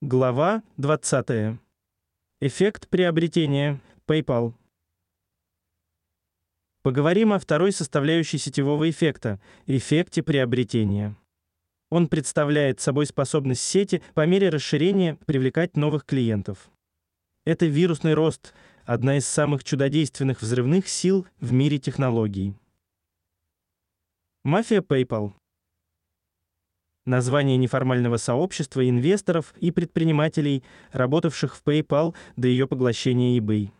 Глава 20. Эффект приобретения PayPal. Поговорим о второй составляющей сетевого эффекта эффекте приобретения. Он представляет собой способность сети по мере расширения привлекать новых клиентов. Это вирусный рост, одна из самых чудодейственных взрывных сил в мире технологий. Мафия PayPal название неформального сообщества инвесторов и предпринимателей, работавших в PayPal до ее поглощения eBay.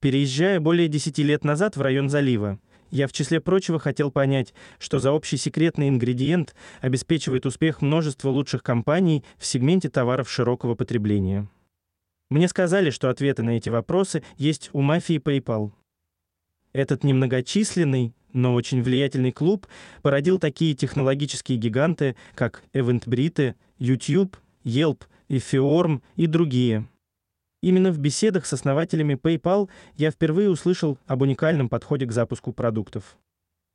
Переезжая более 10 лет назад в район залива, я в числе прочего хотел понять, что за общий секретный ингредиент обеспечивает успех множества лучших компаний в сегменте товаров широкого потребления. Мне сказали, что ответы на эти вопросы есть у мафии PayPal. Этот немногочисленный, но очень влиятельный клуб породил такие технологические гиганты, как Eventbrite, YouTube, Yelp, Efform и другие. Именно в беседах с основателями PayPal я впервые услышал об уникальном подходе к запуску продуктов.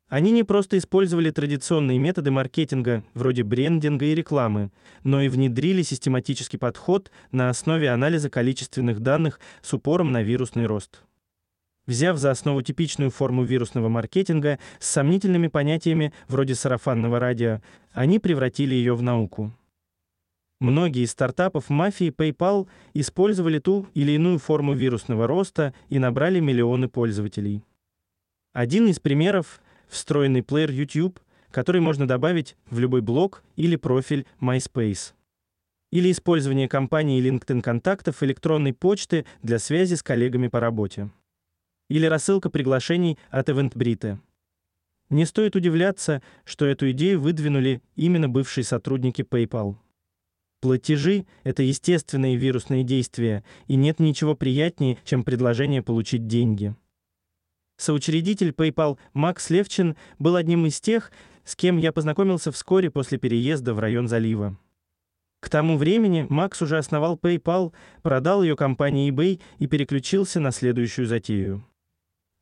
Они не просто использовали традиционные методы маркетинга, вроде брендинга и рекламы, но и внедрили систематический подход на основе анализа количественных данных с упором на вирусный рост взяв за основу типичную форму вирусного маркетинга с сомнительными понятиями вроде сарафанного радио, они превратили ее в науку. Многие из стартапов мафии PayPal использовали ту или иную форму вирусного роста и набрали миллионы пользователей. Один из примеров встроенный плеер YouTube, который можно добавить в любой блог или профиль MySpace. Или использование компании LinkedIn контактов электронной почты для связи с коллегами по работе или рассылка приглашений от Eventbrite. Не стоит удивляться, что эту идею выдвинули именно бывшие сотрудники PayPal. Платежи это естественные вирусные действия, и нет ничего приятнее, чем предложение получить деньги. Соучредитель PayPal Макс Левчин был одним из тех, с кем я познакомился вскоре после переезда в район залива. К тому времени Макс уже основал PayPal, продал ее компании eBay и переключился на следующую затею.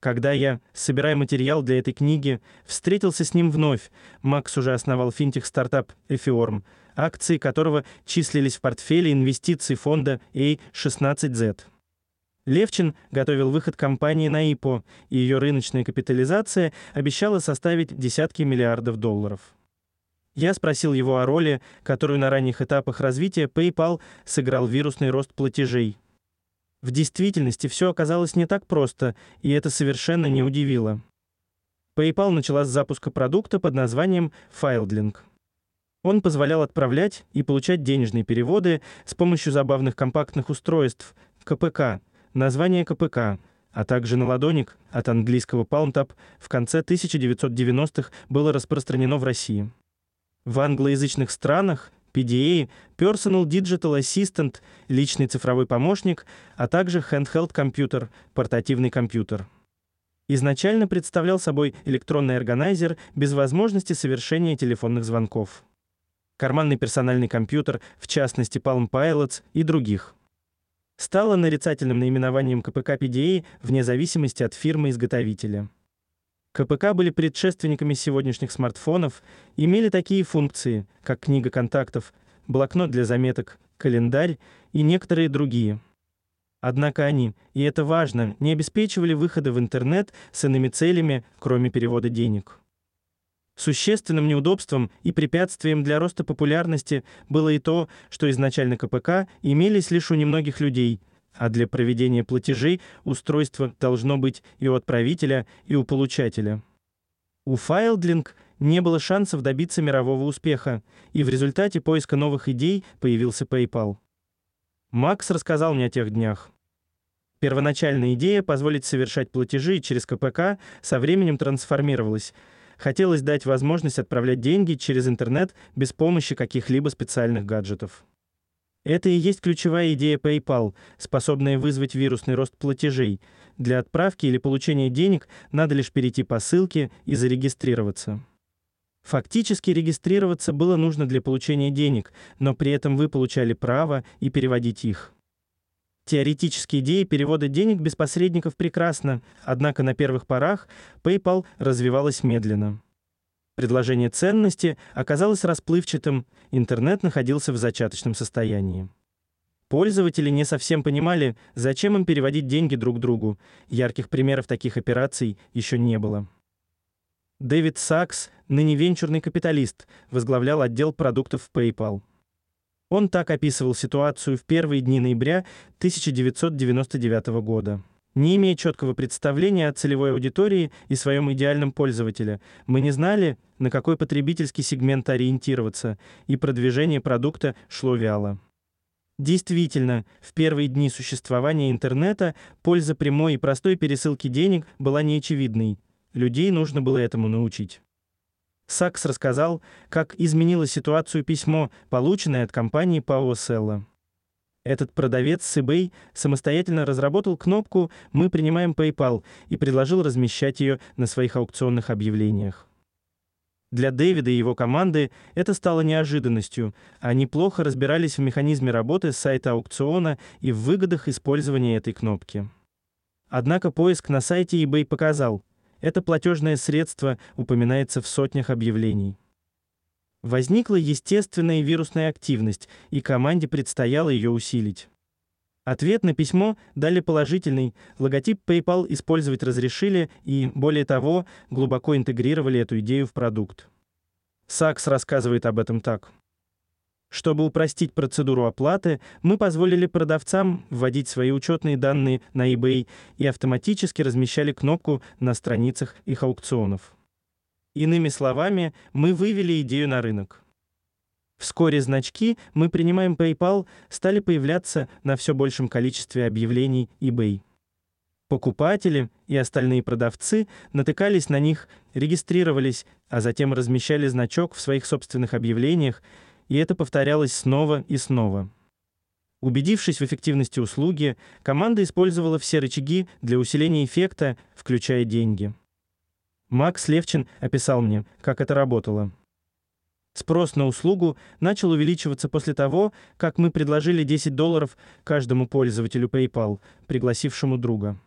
Когда я, собирая материал для этой книги, встретился с ним вновь, Макс уже основал финтех-стартап Efform, акции которого числились в портфеле инвестиций фонда A16Z. Левчин готовил выход компании на IPO, и ее рыночная капитализация обещала составить десятки миллиардов долларов. Я спросил его о роли, которую на ранних этапах развития PayPal сыграл вирусный рост платежей. В действительности все оказалось не так просто, и это совершенно не удивило. PayPal начала с запуска продукта под названием FileLink. Он позволял отправлять и получать денежные переводы с помощью забавных компактных устройств КПК, название КПК, а также наладонник от английского PalmTap в конце 1990-х было распространено в России. В англоязычных странах PDA, Personal Digital Assistant, личный цифровой помощник, а также handheld компьютер, портативный компьютер. Изначально представлял собой электронный органайзер без возможности совершения телефонных звонков. Карманный персональный компьютер, в частности Palm Pilots и других. Стало нарицательным наименованием КПК PDA вне зависимости от фирмы-изготовителя. КПК были предшественниками сегодняшних смартфонов, имели такие функции, как книга контактов, блокнот для заметок, календарь и некоторые другие. Однако они, и это важно, не обеспечивали выхода в интернет с иными целями, кроме перевода денег. Существенным неудобством и препятствием для роста популярности было и то, что изначально КПК имелись лишь у немногих людей – а для проведения платежей устройство должно быть и у отправителя, и у получателя. У FileLink не было шансов добиться мирового успеха, и в результате поиска новых идей появился PayPal. Макс рассказал мне о тех днях. Первоначальная идея позволить совершать платежи через КПК со временем трансформировалась. Хотелось дать возможность отправлять деньги через интернет без помощи каких-либо специальных гаджетов. Это и есть ключевая идея PayPal, способная вызвать вирусный рост платежей. Для отправки или получения денег надо лишь перейти по ссылке и зарегистрироваться. Фактически регистрироваться было нужно для получения денег, но при этом вы получали право и переводить их. Теоретически идея перевода денег без посредников прекрасна, однако на первых порах PayPal развивалась медленно. Предложение ценности оказалось расплывчатым, интернет находился в зачаточном состоянии. Пользователи не совсем понимали, зачем им переводить деньги друг другу. Ярких примеров таких операций еще не было. Дэвид Сакс, ныне венчурный капиталист, возглавлял отдел продуктов в PayPal. Он так описывал ситуацию в первые дни ноября 1999 года. Не имея четкого представления о целевой аудитории и своем идеальном пользователе, мы не знали, на какой потребительский сегмент ориентироваться, и продвижение продукта шло вяло. Действительно, в первые дни существования интернета польза прямой и простой пересылки денег была неочевидной. Людей нужно было этому научить. Сакс рассказал, как изменило ситуацию письмо, полученное от компании Пао Селла. Этот продавец с eBay самостоятельно разработал кнопку «Мы принимаем PayPal» и предложил размещать ее на своих аукционных объявлениях. Для Дэвида и его команды это стало неожиданностью. Они плохо разбирались в механизме работы сайта аукциона и в выгодах использования этой кнопки. Однако поиск на сайте eBay показал, это платежное средство упоминается в сотнях объявлений. Возникла естественная вирусная активность, и команде предстояло ее усилить. Ответ на письмо дали положительный, логотип PayPal использовать разрешили и, более того, глубоко интегрировали эту идею в продукт. Сакс рассказывает об этом так. Чтобы упростить процедуру оплаты, мы позволили продавцам вводить свои учетные данные на eBay и автоматически размещали кнопку на страницах их аукционов. Иными словами, мы вывели идею на рынок. Вскоре значки «Мы принимаем PayPal» стали появляться на все большем количестве объявлений eBay. Покупатели и остальные продавцы натыкались на них, регистрировались, а затем размещали значок в своих собственных объявлениях и это повторялось снова и снова. Убедившись в эффективности услуги, команда использовала все рычаги для усиления эффекта, включая деньги. Макс Левчин описал мне, как это работало. Спрос на услугу начал увеличиваться после того, как мы предложили 10 долларов каждому пользователю PayPal, пригласившему друга.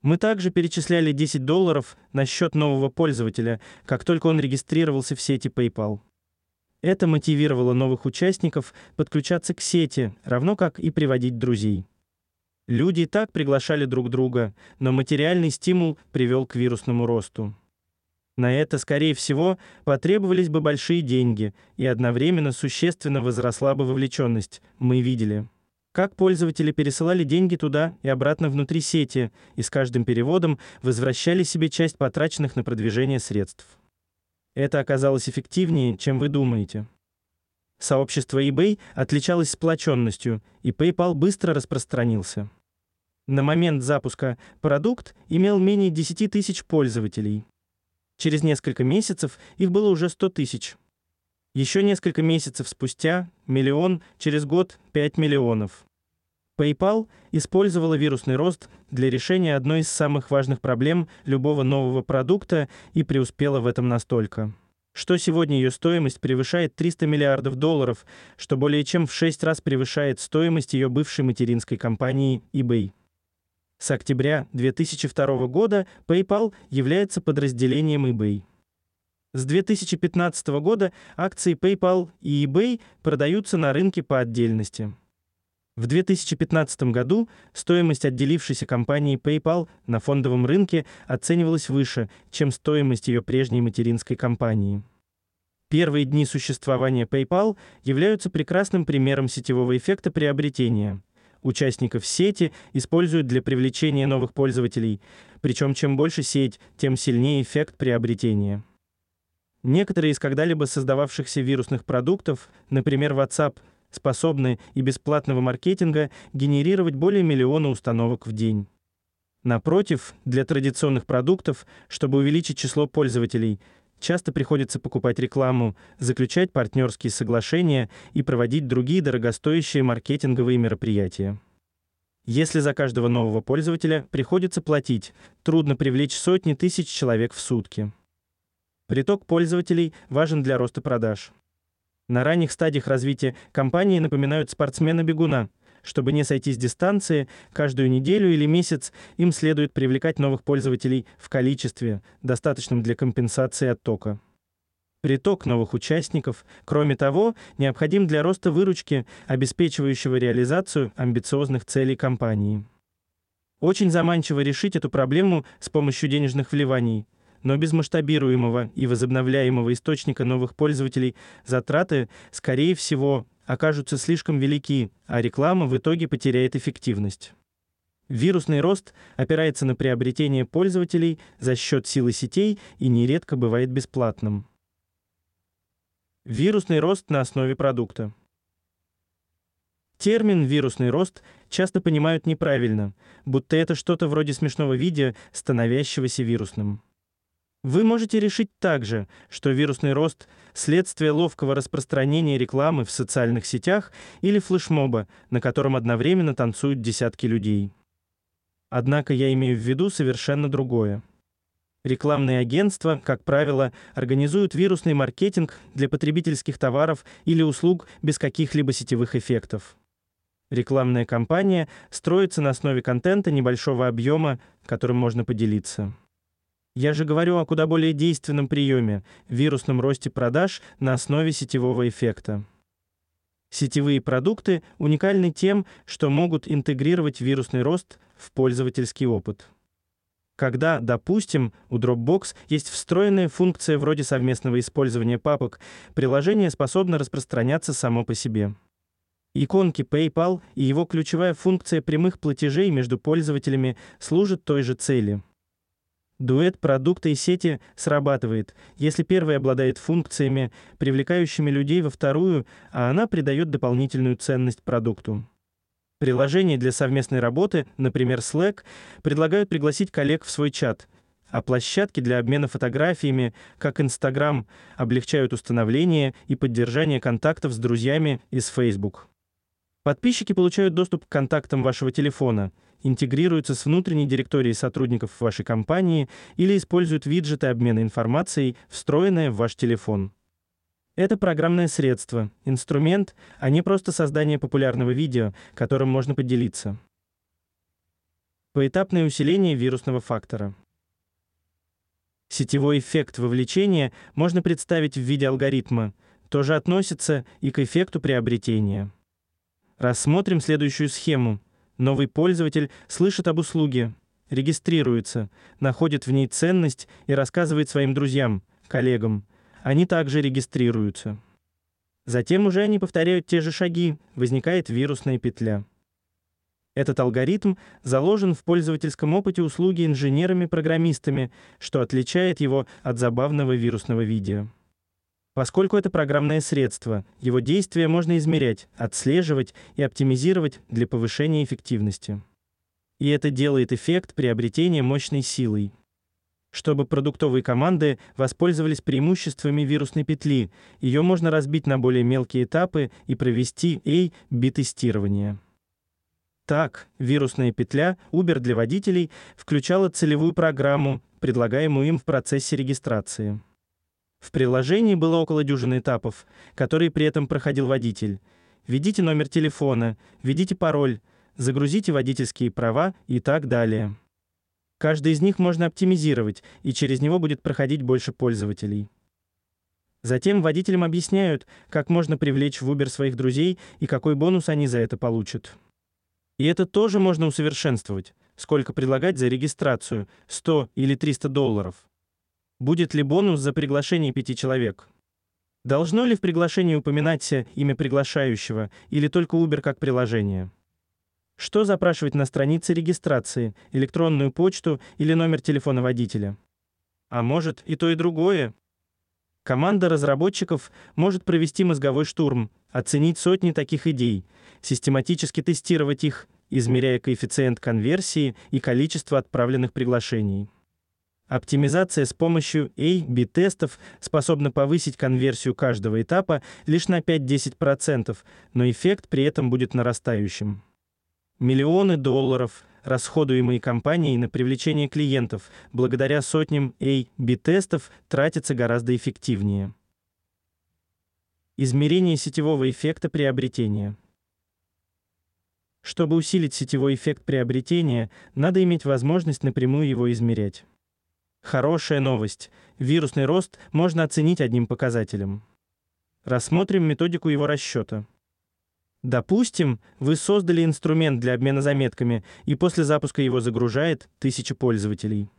Мы также перечисляли 10 долларов на счет нового пользователя, как только он регистрировался в сети PayPal. Это мотивировало новых участников подключаться к сети, равно как и приводить друзей. Люди и так приглашали друг друга, но материальный стимул привел к вирусному росту. На это, скорее всего, потребовались бы большие деньги, и одновременно существенно возросла бы вовлеченность. Мы видели, как пользователи пересылали деньги туда и обратно внутри сети, и с каждым переводом возвращали себе часть потраченных на продвижение средств. Это оказалось эффективнее, чем вы думаете. Сообщество eBay отличалось сплоченностью, и PayPal быстро распространился. На момент запуска продукт имел менее 10 тысяч пользователей. Через несколько месяцев их было уже 100 тысяч. Еще несколько месяцев спустя – миллион, через год – 5 миллионов. PayPal использовала вирусный рост для решения одной из самых важных проблем любого нового продукта и преуспела в этом настолько, что сегодня ее стоимость превышает 300 миллиардов долларов, что более чем в 6 раз превышает стоимость ее бывшей материнской компании eBay. С октября 2002 года PayPal является подразделением eBay. С 2015 года акции PayPal и eBay продаются на рынке по отдельности. В 2015 году стоимость отделившейся компании PayPal на фондовом рынке оценивалась выше, чем стоимость ее прежней материнской компании. Первые дни существования PayPal являются прекрасным примером сетевого эффекта приобретения. Участников сети используют для привлечения новых пользователей, причем чем больше сеть, тем сильнее эффект приобретения. Некоторые из когда-либо создававшихся вирусных продуктов, например, WhatsApp, способны и бесплатного маркетинга генерировать более миллиона установок в день. Напротив, для традиционных продуктов, чтобы увеличить число пользователей, часто приходится покупать рекламу, заключать партнерские соглашения и проводить другие дорогостоящие маркетинговые мероприятия. Если за каждого нового пользователя приходится платить, трудно привлечь сотни тысяч человек в сутки. Приток пользователей важен для роста продаж. На ранних стадиях развития компании напоминают спортсмена-бегуна. Чтобы не сойти с дистанции, каждую неделю или месяц им следует привлекать новых пользователей в количестве, достаточном для компенсации оттока. приток новых участников. Кроме того, необходим для роста выручки, обеспечивающего реализацию амбициозных целей компании. Очень заманчиво решить эту проблему с помощью денежных вливаний, но без масштабируемого и возобновляемого источника новых пользователей затраты, скорее всего, окажутся слишком велики, а реклама в итоге потеряет эффективность. Вирусный рост опирается на приобретение пользователей за счет силы сетей и нередко бывает бесплатным. Вирусный рост на основе продукта. Термин «вирусный рост» часто понимают неправильно, будто это что-то вроде смешного видео, становящегося вирусным. Вы можете решить также, что вирусный рост – следствие ловкого распространения рекламы в социальных сетях или флешмоба, на котором одновременно танцуют десятки людей. Однако я имею в виду совершенно другое. Рекламные агентства, как правило, организуют вирусный маркетинг для потребительских товаров или услуг без каких-либо сетевых эффектов. Рекламная кампания строится на основе контента небольшого объема, которым можно поделиться. Я же говорю о куда более действенном приеме – вирусном росте продаж на основе сетевого эффекта. Сетевые продукты уникальны тем, что могут интегрировать вирусный рост в пользовательский опыт. Когда, допустим, у Dropbox есть встроенная функция вроде совместного использования папок, приложение способно распространяться само по себе. Иконки PayPal и его ключевая функция прямых платежей между пользователями служат той же цели. Дуэт продукта и сети срабатывает, если первый обладает функциями, привлекающими людей во вторую, а она придает дополнительную ценность продукту. Приложения для совместной работы, например, Slack, предлагают пригласить коллег в свой чат, а площадки для обмена фотографиями, как Instagram, облегчают установление и поддержание контактов с друзьями из Facebook. Подписчики получают доступ к контактам вашего телефона, интегрируются с внутренней директорией сотрудников вашей компании или используют виджеты обмена информацией, встроенные в ваш телефон. Это программное средство, инструмент, а не просто создание популярного видео, которым можно поделиться. Поэтапное усиление вирусного фактора. Сетевой эффект вовлечения можно представить в виде алгоритма, тоже относится и к эффекту приобретения. Рассмотрим следующую схему. Новый пользователь слышит об услуге, регистрируется, находит в ней ценность и рассказывает своим друзьям, коллегам. Они также регистрируются. Затем уже они повторяют те же шаги, возникает вирусная петля. Этот алгоритм заложен в пользовательском опыте услуги инженерами-программистами, что отличает его от забавного вирусного видео. Поскольку это программное средство, его действия можно измерять, отслеживать и оптимизировать для повышения эффективности. И это делает эффект приобретения мощной силой. Чтобы продуктовые команды воспользовались преимуществами вирусной петли, ее можно разбить на более мелкие этапы и провести A-B-тестирование. Так, вирусная петля Uber для водителей включала целевую программу, предлагаемую им в процессе регистрации. В приложении было около дюжины этапов, которые при этом проходил водитель. Введите номер телефона, введите пароль, загрузите водительские права и так далее. Каждый из них можно оптимизировать, и через него будет проходить больше пользователей. Затем водителям объясняют, как можно привлечь в Uber своих друзей и какой бонус они за это получат. И это тоже можно усовершенствовать. Сколько предлагать за регистрацию? 100 или 300 долларов? Будет ли бонус за приглашение пяти человек? Должно ли в приглашении упоминаться имя приглашающего или только Uber как приложение? Что запрашивать на странице регистрации, электронную почту или номер телефона водителя? А может, и то, и другое? Команда разработчиков может провести мозговой штурм, оценить сотни таких идей, систематически тестировать их, измеряя коэффициент конверсии и количество отправленных приглашений. Оптимизация с помощью A-B-тестов способна повысить конверсию каждого этапа лишь на 5-10%, но эффект при этом будет нарастающим. Миллионы долларов, расходуемые компанией на привлечение клиентов, благодаря сотням A-B-тестов, тратятся гораздо эффективнее. Измерение сетевого эффекта приобретения. Чтобы усилить сетевой эффект приобретения, надо иметь возможность напрямую его измерять. Хорошая новость. Вирусный рост можно оценить одним показателем. Рассмотрим методику его расчета. Допустим, вы создали инструмент для обмена заметками, и после запуска его загружает тысяча пользователей.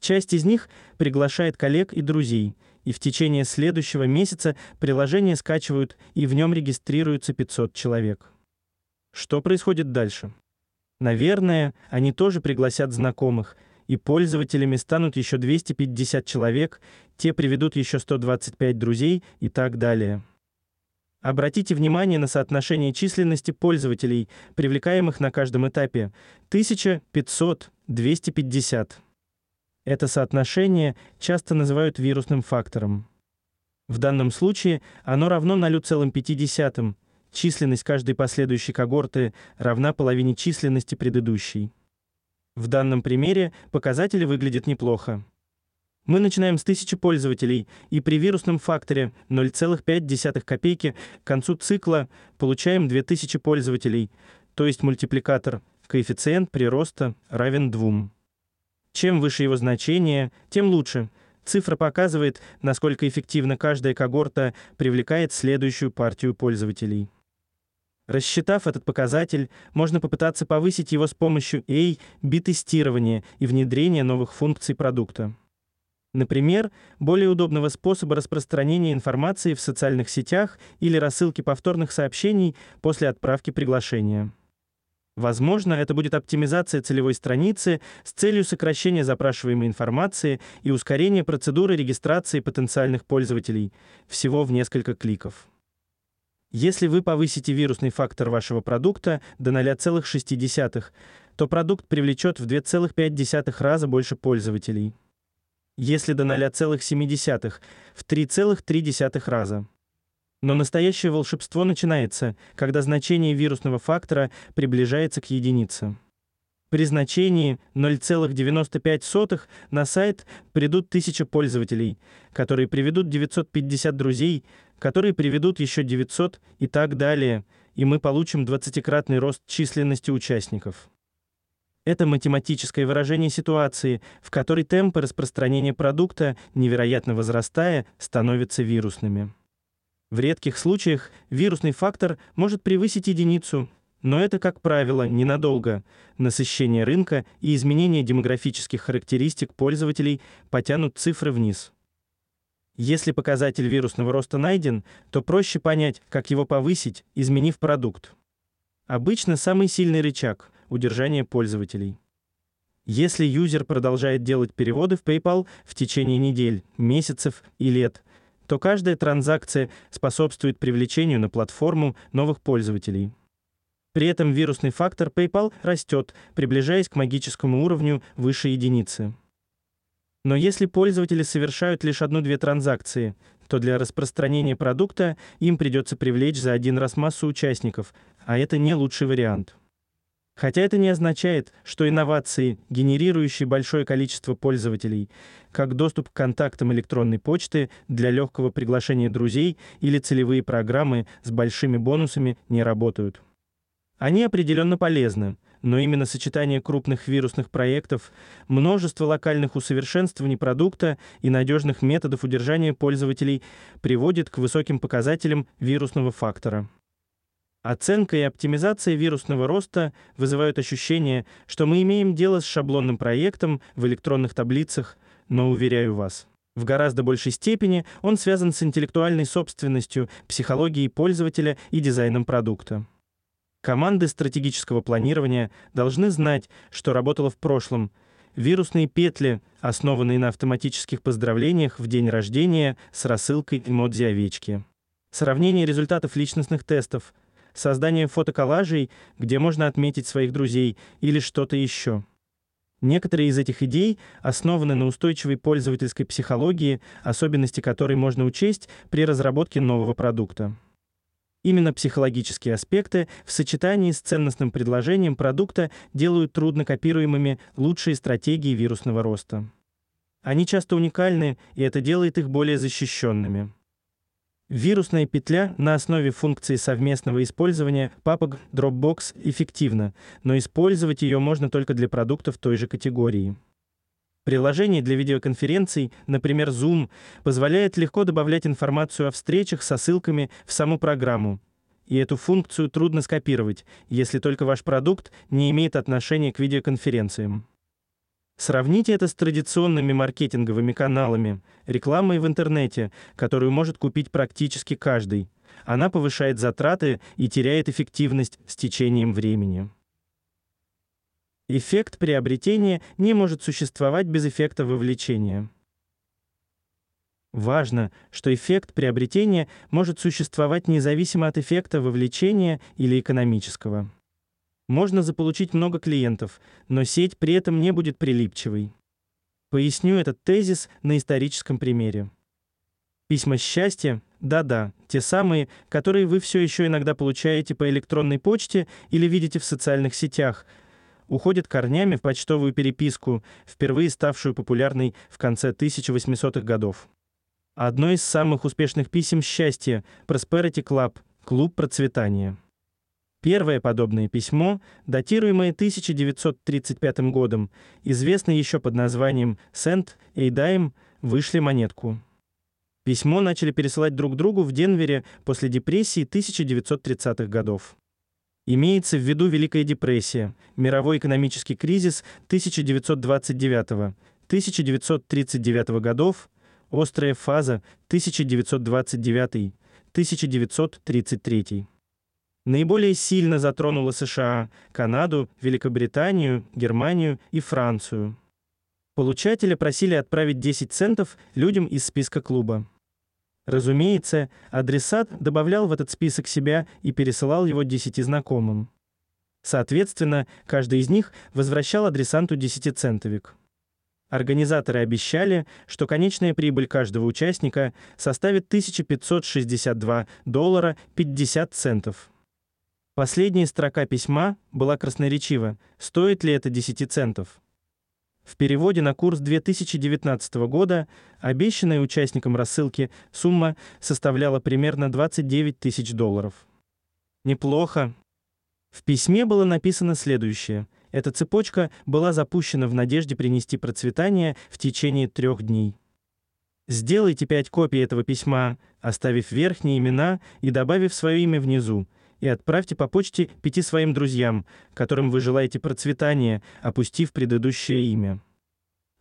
Часть из них приглашает коллег и друзей, и в течение следующего месяца приложение скачивают, и в нем регистрируются 500 человек. Что происходит дальше? Наверное, они тоже пригласят знакомых, и пользователями станут еще 250 человек, те приведут еще 125 друзей и так далее. Обратите внимание на соотношение численности пользователей, привлекаемых на каждом этапе 1500, 250. Это соотношение часто называют вирусным фактором. В данном случае оно равно 0,5. Численность каждой последующей когорты равна половине численности предыдущей. В данном примере показатели выглядят неплохо. Мы начинаем с 1000 пользователей, и при вирусном факторе 0,5 копейки к концу цикла получаем 2000 пользователей, то есть мультипликатор, коэффициент прироста равен 2. Чем выше его значение, тем лучше. Цифра показывает, насколько эффективно каждая когорта привлекает следующую партию пользователей. Рассчитав этот показатель, можно попытаться повысить его с помощью A/B-тестирования и внедрения новых функций продукта. Например, более удобного способа распространения информации в социальных сетях или рассылки повторных сообщений после отправки приглашения. Возможно, это будет оптимизация целевой страницы с целью сокращения запрашиваемой информации и ускорения процедуры регистрации потенциальных пользователей, всего в несколько кликов. Если вы повысите вирусный фактор вашего продукта до 0,6, то продукт привлечет в 2,5 раза больше пользователей. Если до 0,7 в 3,3 раза. Но настоящее волшебство начинается, когда значение вирусного фактора приближается к единице. При значении 0,95 на сайт придут 1000 пользователей, которые приведут 950 друзей, которые приведут еще 900 и так далее, и мы получим 20-кратный рост численности участников. Это математическое выражение ситуации, в которой темпы распространения продукта, невероятно возрастая, становятся вирусными. В редких случаях вирусный фактор может превысить единицу, но это, как правило, ненадолго. Насыщение рынка и изменение демографических характеристик пользователей потянут цифры вниз. Если показатель вирусного роста найден, то проще понять, как его повысить, изменив продукт. Обычно самый сильный рычаг удержание пользователей. Если юзер продолжает делать переводы в PayPal в течение недель, месяцев и лет, то каждая транзакция способствует привлечению на платформу новых пользователей. При этом вирусный фактор PayPal растет, приближаясь к магическому уровню выше единицы. Но если пользователи совершают лишь одну-две транзакции, то для распространения продукта им придется привлечь за один раз массу участников, а это не лучший вариант. Хотя это не означает, что инновации, генерирующие большое количество пользователей, как доступ к контактам электронной почты для легкого приглашения друзей или целевые программы с большими бонусами не работают. Они определенно полезны, но именно сочетание крупных вирусных проектов, множество локальных усовершенствований продукта и надежных методов удержания пользователей приводит к высоким показателям вирусного фактора. Оценка и оптимизация вирусного роста вызывают ощущение, что мы имеем дело с шаблонным проектом в электронных таблицах, но уверяю вас, в гораздо большей степени он связан с интеллектуальной собственностью, психологией пользователя и дизайном продукта. Команды стратегического планирования должны знать, что работало в прошлом. Вирусные петли, основанные на автоматических поздравлениях в день рождения с рассылкой эмодзи овечки. Сравнение результатов личностных тестов, создание фотоколлажей, где можно отметить своих друзей или что-то еще. Некоторые из этих идей основаны на устойчивой пользовательской психологии, особенности которой можно учесть при разработке нового продукта. Именно психологические аспекты в сочетании с ценностным предложением продукта делают трудно копируемыми лучшие стратегии вирусного роста. Они часто уникальны, и это делает их более защищенными. Вирусная петля на основе функции совместного использования папок Dropbox эффективна, но использовать ее можно только для продуктов той же категории. Приложение для видеоконференций, например Zoom, позволяет легко добавлять информацию о встречах со ссылками в саму программу. И эту функцию трудно скопировать, если только ваш продукт не имеет отношения к видеоконференциям. Сравните это с традиционными маркетинговыми каналами, рекламой в интернете, которую может купить практически каждый. Она повышает затраты и теряет эффективность с течением времени. Эффект приобретения не может существовать без эффекта вовлечения. Важно, что эффект приобретения может существовать независимо от эффекта вовлечения или экономического. Можно заполучить много клиентов, но сеть при этом не будет прилипчивой. Поясню этот тезис на историческом примере. Письма счастья, да-да, те самые, которые вы все еще иногда получаете по электронной почте или видите в социальных сетях, уходят корнями в почтовую переписку, впервые ставшую популярной в конце 1800-х годов. Одно из самых успешных писем счастья Prosperity Club, клуб процветания. Первое подобное письмо, датируемое 1935 годом, известно еще под названием «Сент Эйдаем», вышли монетку. Письмо начали пересылать друг другу в Денвере после депрессии 1930-х годов. Имеется в виду Великая депрессия, мировой экономический кризис 1929-1939 годов, острая фаза 1929-1933 наиболее сильно затронула США, Канаду, Великобританию, Германию и Францию. Получателя просили отправить 10 центов людям из списка клуба. Разумеется, адресат добавлял в этот список себя и пересылал его 10 знакомым. Соответственно, каждый из них возвращал адресанту 10-центовик. Организаторы обещали, что конечная прибыль каждого участника составит 1562 доллара 50 центов. Последняя строка письма была красноречива. Стоит ли это 10 центов? В переводе на курс 2019 года обещанная участникам рассылки сумма составляла примерно 29 тысяч долларов. Неплохо. В письме было написано следующее. Эта цепочка была запущена в надежде принести процветание в течение трех дней. Сделайте пять копий этого письма, оставив верхние имена и добавив свое имя внизу, и отправьте по почте пяти своим друзьям, которым вы желаете процветания, опустив предыдущее имя.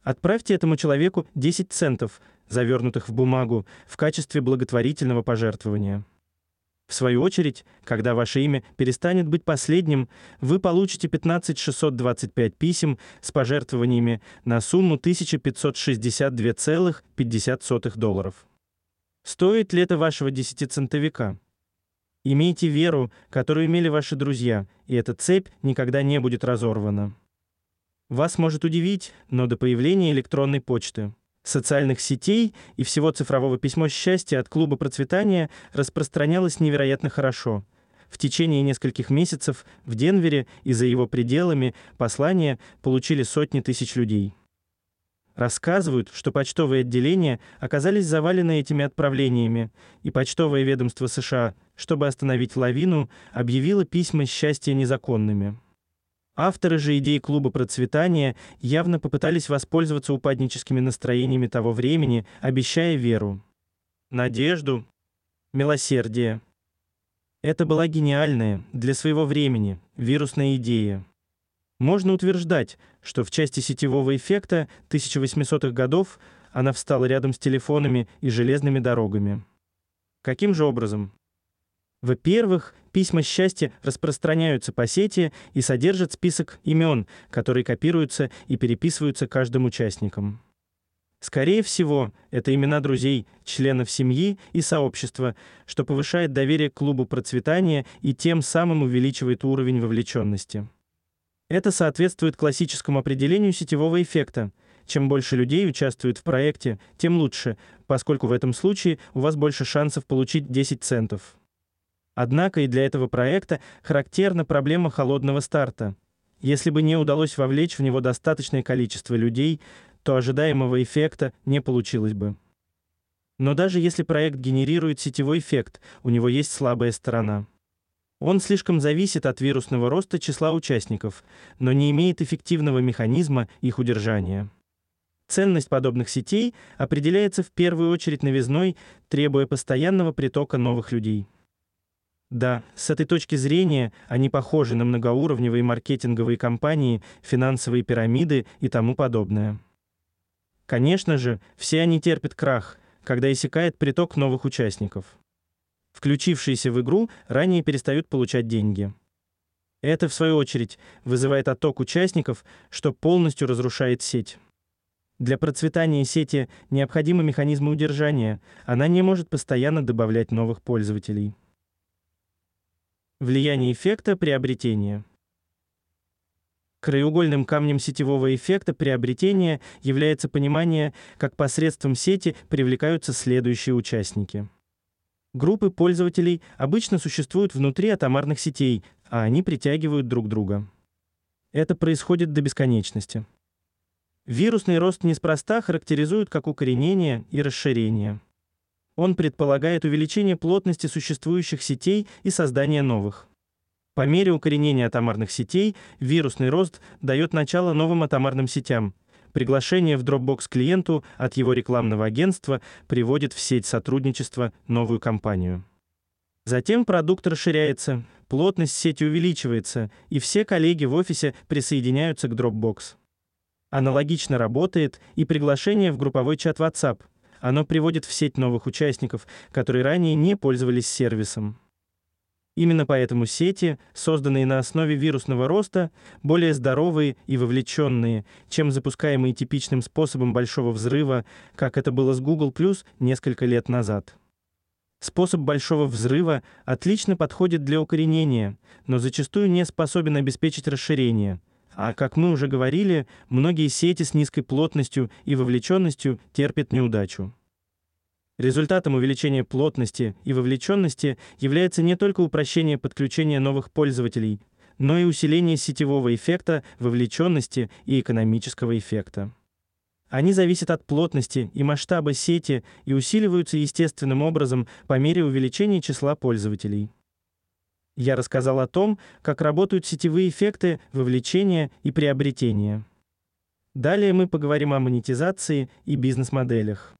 Отправьте этому человеку 10 центов, завернутых в бумагу, в качестве благотворительного пожертвования. В свою очередь, когда ваше имя перестанет быть последним, вы получите 15625 писем с пожертвованиями на сумму 1562,50 долларов. Стоит ли это вашего десятицентовика? Имейте веру, которую имели ваши друзья, и эта цепь никогда не будет разорвана. Вас может удивить, но до появления электронной почты, социальных сетей и всего цифрового письмо счастья от клуба процветания распространялось невероятно хорошо. В течение нескольких месяцев в Денвере и за его пределами послания получили сотни тысяч людей. Рассказывают, что почтовые отделения оказались завалены этими отправлениями, и почтовое ведомство США, чтобы остановить лавину, объявило письма счастья незаконными. Авторы же идей клуба процветания явно попытались воспользоваться упадническими настроениями того времени, обещая веру, надежду, милосердие. Это была гениальная для своего времени вирусная идея. Можно утверждать, что в части сетевого эффекта 1800-х годов она встала рядом с телефонами и железными дорогами. Каким же образом? Во-первых, письма счастья распространяются по сети и содержат список имен, которые копируются и переписываются каждым участником. Скорее всего, это имена друзей, членов семьи и сообщества, что повышает доверие к клубу процветания и тем самым увеличивает уровень вовлеченности. Это соответствует классическому определению сетевого эффекта. Чем больше людей участвует в проекте, тем лучше, поскольку в этом случае у вас больше шансов получить 10 центов. Однако и для этого проекта характерна проблема холодного старта. Если бы не удалось вовлечь в него достаточное количество людей, то ожидаемого эффекта не получилось бы. Но даже если проект генерирует сетевой эффект, у него есть слабая сторона. Он слишком зависит от вирусного роста числа участников, но не имеет эффективного механизма их удержания. Ценность подобных сетей определяется в первую очередь новизной, требуя постоянного притока новых людей. Да, с этой точки зрения они похожи на многоуровневые маркетинговые компании, финансовые пирамиды и тому подобное. Конечно же, все они терпят крах, когда иссякает приток новых участников. Включившиеся в игру ранее перестают получать деньги. Это, в свою очередь, вызывает отток участников, что полностью разрушает сеть. Для процветания сети необходимы механизмы удержания, она не может постоянно добавлять новых пользователей. Влияние эффекта приобретения. Краеугольным камнем сетевого эффекта приобретения является понимание, как посредством сети привлекаются следующие участники. Группы пользователей обычно существуют внутри атомарных сетей, а они притягивают друг друга. Это происходит до бесконечности. Вирусный рост неспроста характеризуют как укоренение и расширение. Он предполагает увеличение плотности существующих сетей и создание новых. По мере укоренения атомарных сетей вирусный рост дает начало новым атомарным сетям. Приглашение в Dropbox клиенту от его рекламного агентства приводит в сеть сотрудничества новую компанию. Затем продукт расширяется, плотность сети увеличивается, и все коллеги в офисе присоединяются к Dropbox. Аналогично работает и приглашение в групповой чат WhatsApp – оно приводит в сеть новых участников, которые ранее не пользовались сервисом. Именно поэтому сети, созданные на основе вирусного роста, более здоровые и вовлеченные, чем запускаемые типичным способом большого взрыва, как это было с Google Plus несколько лет назад. Способ большого взрыва отлично подходит для укоренения, но зачастую не способен обеспечить расширение. А как мы уже говорили, многие сети с низкой плотностью и вовлеченностью терпят неудачу. Результатом увеличения плотности и вовлеченности является не только упрощение подключения новых пользователей, но и усиление сетевого эффекта, вовлеченности и экономического эффекта. Они зависят от плотности и масштаба сети и усиливаются естественным образом по мере увеличения числа пользователей. Я рассказал о том, как работают сетевые эффекты вовлечения и приобретения. Далее мы поговорим о монетизации и бизнес-моделях.